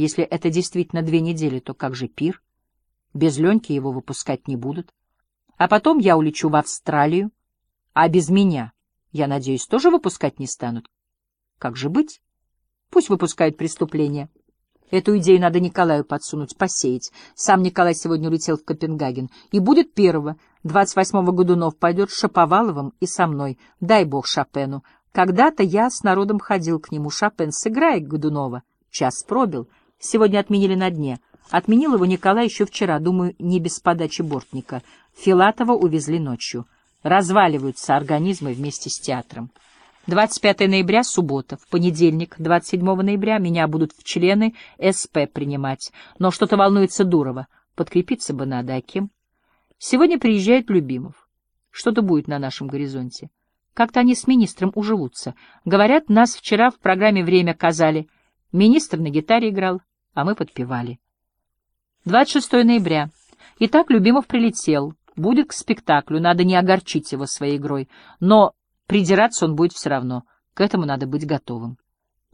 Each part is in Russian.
Если это действительно две недели, то как же пир? Без Леньки его выпускать не будут. А потом я улечу в Австралию, а без меня, я надеюсь, тоже выпускать не станут. Как же быть? Пусть выпускают преступления. Эту идею надо Николаю подсунуть, посеять. Сам Николай сегодня улетел в Копенгаген. И будет первого. 28-го Годунов пойдет с Шаповаловым и со мной. Дай бог Шопену. Когда-то я с народом ходил к нему. Шопен, сыграй Годунова. Час пробил. Сегодня отменили на дне. Отменил его Николай еще вчера, думаю, не без подачи бортника. Филатова увезли ночью. Разваливаются организмы вместе с театром. 25 ноября — суббота. В понедельник, 27 ноября, меня будут в члены СП принимать. Но что-то волнуется Дурова. Подкрепиться бы надо, а кем? Сегодня приезжает Любимов. Что-то будет на нашем горизонте. Как-то они с министром уживутся. Говорят, нас вчера в программе «Время» казали. Министр на гитаре играл, а мы подпевали. 26 ноября. Итак, Любимов прилетел. Будет к спектаклю, надо не огорчить его своей игрой. Но Придираться он будет все равно. К этому надо быть готовым.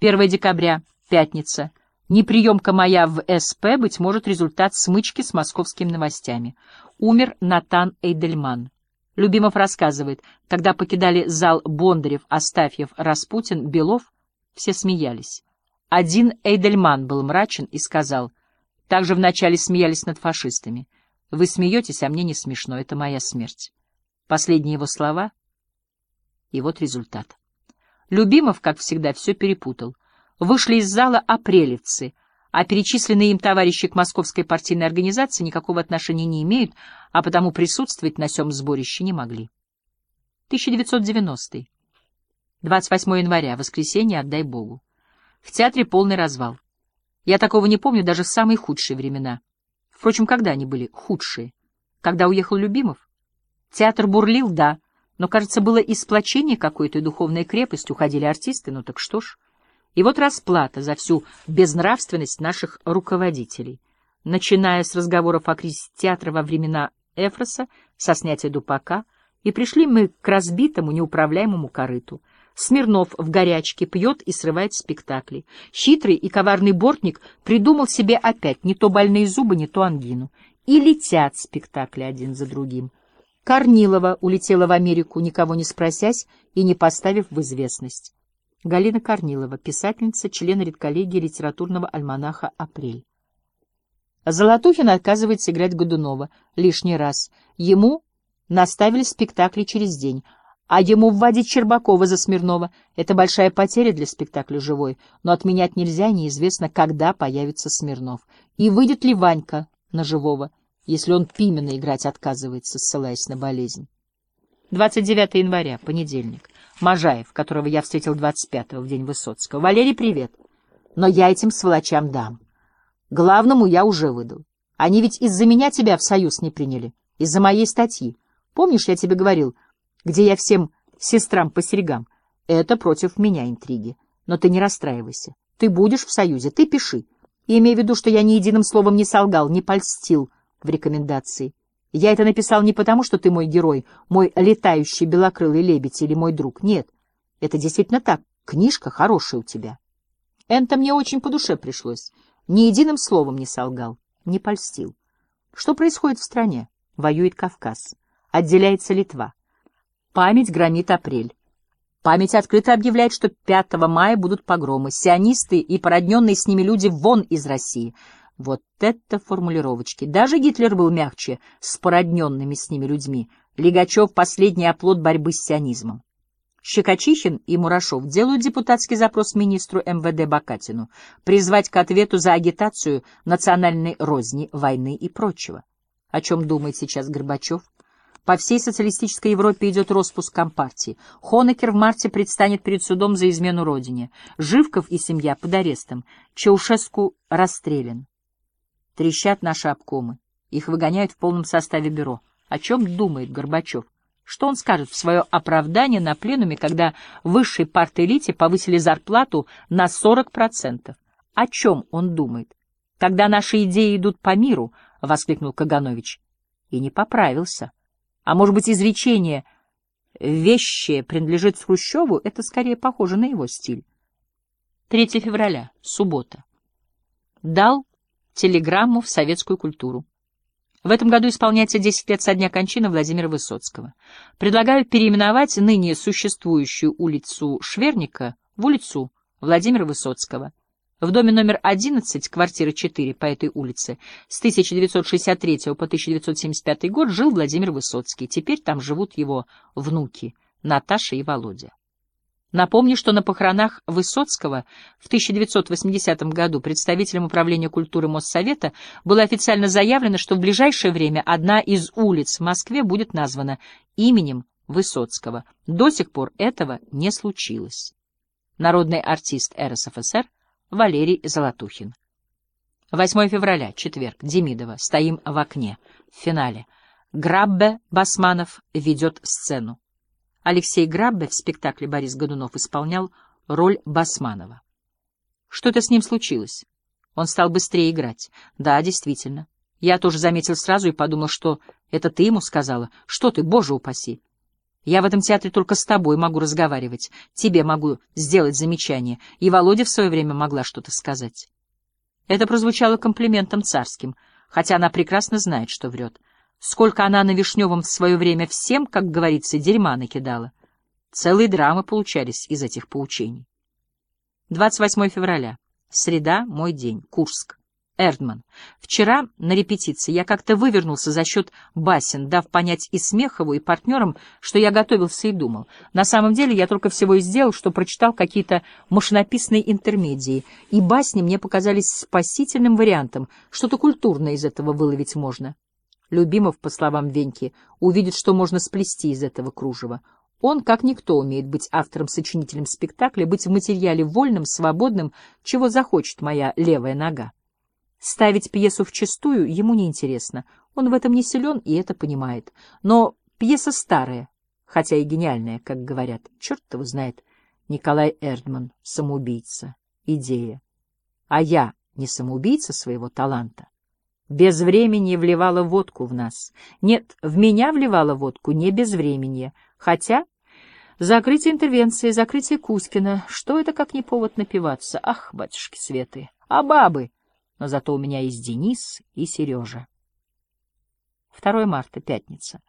1 декабря, пятница. Неприемка моя в СП, быть может, результат смычки с московскими новостями. Умер Натан Эйдельман. Любимов рассказывает, когда покидали зал Бондарев, Астафьев, Распутин, Белов, все смеялись. Один Эйдельман был мрачен и сказал, также вначале смеялись над фашистами. Вы смеетесь, а мне не смешно, это моя смерть. Последние его слова — и вот результат. Любимов, как всегда, все перепутал. Вышли из зала апрелевцы, а перечисленные им товарищи к московской партийной организации никакого отношения не имеют, а потому присутствовать на сём сборище не могли. 1990. 28 января, воскресенье, отдай Богу. В театре полный развал. Я такого не помню даже в самые худшие времена. Впрочем, когда они были худшие? Когда уехал Любимов? Театр бурлил, да, но, кажется, было и сплочение какой-то, и духовная крепость, уходили артисты, ну так что ж. И вот расплата за всю безнравственность наших руководителей. Начиная с разговоров о кризисе театра во времена Эфроса, со снятия Дупака, и пришли мы к разбитому, неуправляемому корыту. Смирнов в горячке пьет и срывает спектакли. Хитрый и коварный бортник придумал себе опять не то больные зубы, не то ангину. И летят спектакли один за другим. Корнилова улетела в Америку, никого не спросясь и не поставив в известность. Галина Корнилова, писательница, член редколлегии литературного альманаха «Апрель». Золотухин отказывается играть Годунова лишний раз. Ему наставили спектакли через день, а ему вводить Щербакова за Смирнова — это большая потеря для спектакля «Живой», но отменять нельзя, неизвестно, когда появится Смирнов. И выйдет ли Ванька на Живого — если он Пимена играть отказывается, ссылаясь на болезнь. 29 января, понедельник. Можаев, которого я встретил 25-го, в день Высоцкого. Валерий, привет. Но я этим сволочам дам. Главному я уже выдал. Они ведь из-за меня тебя в союз не приняли. Из-за моей статьи. Помнишь, я тебе говорил, где я всем сестрам по серьгам? Это против меня интриги. Но ты не расстраивайся. Ты будешь в союзе, ты пиши. И имей в виду, что я ни единым словом не солгал, не польстил, в рекомендации. Я это написал не потому, что ты мой герой, мой летающий белокрылый лебедь или мой друг. Нет, это действительно так. Книжка хорошая у тебя. Это мне очень по душе пришлось. Ни единым словом не солгал, не польстил. Что происходит в стране? Воюет Кавказ. Отделяется Литва. Память громит апрель. Память открыто объявляет, что 5 мая будут погромы. Сионисты и породненные с ними люди вон из России — вот это формулировочки! Даже Гитлер был мягче с породненными с ними людьми. Лигачев — последний оплот борьбы с сионизмом. Щекочихин и Мурашов делают депутатский запрос министру МВД Бакатину призвать к ответу за агитацию национальной розни, войны и прочего. О чем думает сейчас Горбачев? По всей социалистической Европе идет распуск Компартии. Хонекер в марте предстанет перед судом за измену родине. Живков и семья под арестом. Чаушеску расстрелян. Трещат наши обкомы. Их выгоняют в полном составе бюро. О чем думает Горбачев? Что он скажет в свое оправдание на пленуме, когда высшей парт-элите повысили зарплату на 40%? О чем он думает? Когда наши идеи идут по миру, — воскликнул Каганович. И не поправился. А может быть, изречение «вещее принадлежит Хрущеву» — это скорее похоже на его стиль. 3 февраля, суббота. дал телеграмму в советскую культуру. В этом году исполняется 10 лет со дня кончины Владимира Высоцкого. Предлагаю переименовать ныне существующую улицу Шверника в улицу Владимира Высоцкого. В доме номер 11, квартира 4 по этой улице, с 1963 по 1975 год жил Владимир Высоцкий. Теперь там живут его внуки Наташа и Володя. Напомню, что на похоронах Высоцкого в 1980 году представителям Управления культуры Моссовета было официально заявлено, что в ближайшее время одна из улиц в Москве будет названа именем Высоцкого. До сих пор этого не случилось. Народный артист РСФСР Валерий Золотухин. 8 февраля, четверг, Демидова. Стоим в окне. В финале. Граббе Басманов ведет сцену. Алексей Граббе в спектакле Борис Годунов исполнял роль Басманова. Что-то с ним случилось. Он стал быстрее играть. Да, действительно. Я тоже заметил сразу и подумал, что это ты ему сказала. Что ты, боже упаси. Я в этом театре только с тобой могу разговаривать, тебе могу сделать замечание, и Володя в свое время могла что-то сказать. Это прозвучало комплиментом царским, хотя она прекрасно знает, что врет. Сколько она на Вишневом в свое время всем, как говорится, дерьма накидала. Целые драмы получались из этих поучений. 28 февраля. Среда, мой день. Курск. Эрдман. Вчера на репетиции я как-то вывернулся за счет басен, дав понять и Смехову, и партнерам, что я готовился и думал. На самом деле я только всего и сделал, что прочитал какие-то машинописные интермедии, и басни мне показались спасительным вариантом, что-то культурное из этого выловить можно. Любимов, по словам Веньки, увидит, что можно сплести из этого кружева. Он, как никто, умеет быть автором-сочинителем спектакля, быть в материале вольным, свободным, чего захочет моя левая нога. Ставить пьесу вчистую ему неинтересно. Он в этом не силен и это понимает. Но пьеса старая, хотя и гениальная, как говорят. Черт его знает. Николай Эрдман, самоубийца, идея. А я не самоубийца своего таланта. Без времени вливала водку в нас. Нет, в меня вливала водку не без времени. Хотя закрытие интервенции, закрытие Кузькина, что это как не повод напиваться? Ах, батюшки Светы, а бабы! Но зато у меня есть Денис и Сережа. 2 марта, пятница.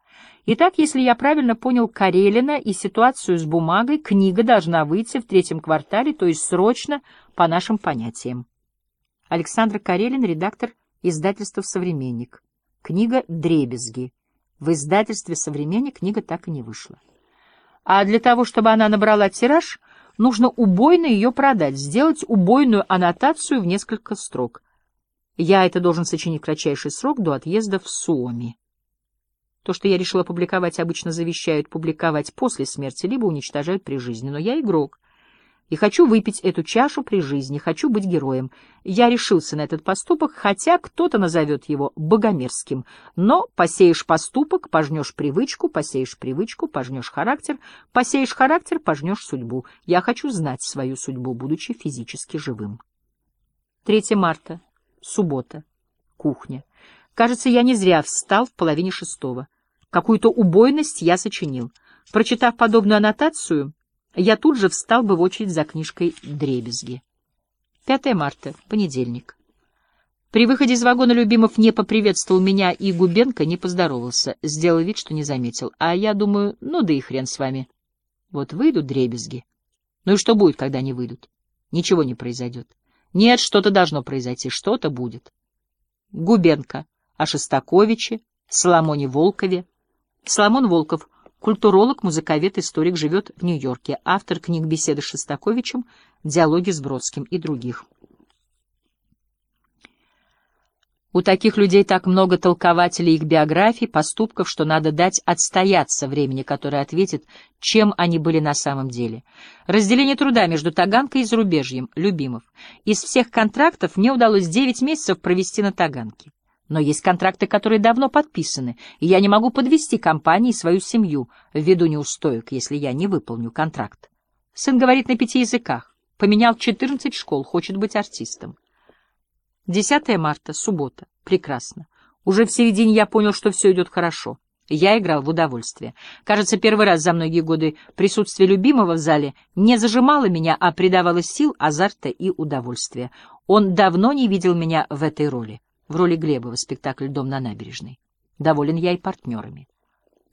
Итак, если я правильно понял Карелина и ситуацию с бумагой, книга должна выйти в третьем квартале, то есть срочно, по нашим понятиям. Александр Карелин, редактор издательства «Современник». Книга «Дребезги». В издательстве «Современник» книга так и не вышла. А для того, чтобы она набрала тираж, нужно убойно ее продать, сделать убойную аннотацию в несколько строк. Я это должен сочинить в кратчайший срок до отъезда в Суоми. То, что я решила публиковать, обычно завещают публиковать после смерти, либо уничтожают при жизни. Но я игрок. И хочу выпить эту чашу при жизни, хочу быть героем. Я решился на этот поступок, хотя кто-то назовет его богомерзким. Но посеешь поступок, пожнешь привычку, посеешь привычку, пожнешь характер, посеешь характер, пожнешь судьбу. Я хочу знать свою судьбу, будучи физически живым. 3 марта. Суббота. Кухня. Кажется, я не зря встал в половине шестого. Какую-то убойность я сочинил. Прочитав подобную аннотацию, я тут же встал бы в очередь за книжкой «Дребезги». 5 марта, понедельник. При выходе из вагона Любимов не поприветствовал меня, и Губенко не поздоровался, сделал вид, что не заметил. А я думаю, ну да и хрен с вами. Вот выйдут дребезги. Ну и что будет, когда они выйдут? Ничего не произойдет. Нет, что-то должно произойти, что-то будет. Губенко о Шостаковиче, Соломоне Волкове. Соломон Волков, культуролог, музыковед, историк, живет в Нью-Йорке, автор книг «Беседы с Шостаковичем», «Диалоги с Бродским» и других. У таких людей так много толкователей их биографий, поступков, что надо дать отстояться времени, которое ответит, чем они были на самом деле. Разделение труда между Таганкой и зарубежьем, Любимов. Из всех контрактов мне удалось 9 месяцев провести на Таганке. Но есть контракты, которые давно подписаны, и я не могу подвести компании свою семью ввиду неустоек, если я не выполню контракт. Сын говорит на пяти языках, поменял 14 школ, хочет быть артистом. 10 марта, суббота. Прекрасно. Уже в середине я понял, что все идет хорошо. Я играл в удовольствие. Кажется, первый раз за многие годы присутствие любимого в зале не зажимало меня, а придавало сил, азарта и удовольствия. Он давно не видел меня в этой роли, в роли Глеба в спектакле «Дом на набережной». Доволен я и партнерами.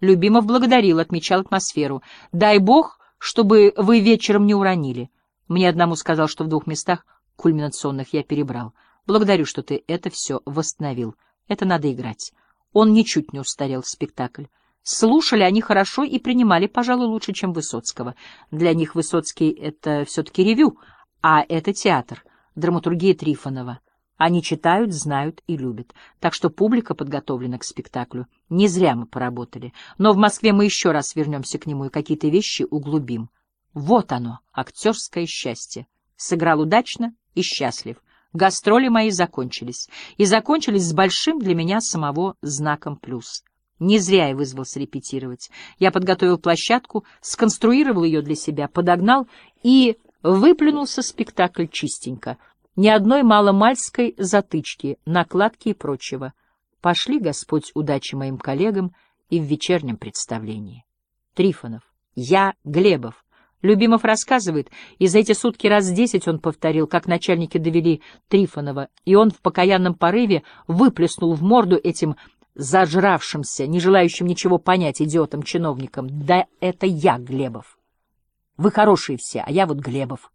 Любимов благодарил, отмечал атмосферу. «Дай бог, чтобы вы вечером не уронили». Мне одному сказал, что в двух местах кульминационных я перебрал. Благодарю, что ты это все восстановил. Это надо играть. Он ничуть не устарел спектакль. Слушали они хорошо и принимали, пожалуй, лучше, чем Высоцкого. Для них Высоцкий — это все-таки ревю, а это театр, драматургия Трифонова. Они читают, знают и любят. Так что публика подготовлена к спектаклю. Не зря мы поработали. Но в Москве мы еще раз вернемся к нему и какие-то вещи углубим. Вот оно, актерское счастье. Сыграл удачно и счастлив. Гастроли мои закончились. И закончились с большим для меня самого знаком плюс. Не зря я вызвался репетировать. Я подготовил площадку, сконструировал ее для себя, подогнал и выплюнулся спектакль чистенько. Ни одной маломальской затычки, накладки и прочего. Пошли, Господь, удачи моим коллегам и в вечернем представлении. Трифонов. Я Глебов. Любимов рассказывает, и за эти сутки раз десять он повторил, как начальники довели Трифонова, и он в покаянном порыве выплеснул в морду этим зажравшимся, не желающим ничего понять идиотам-чиновникам. Да это я, Глебов. Вы хорошие все, а я вот Глебов.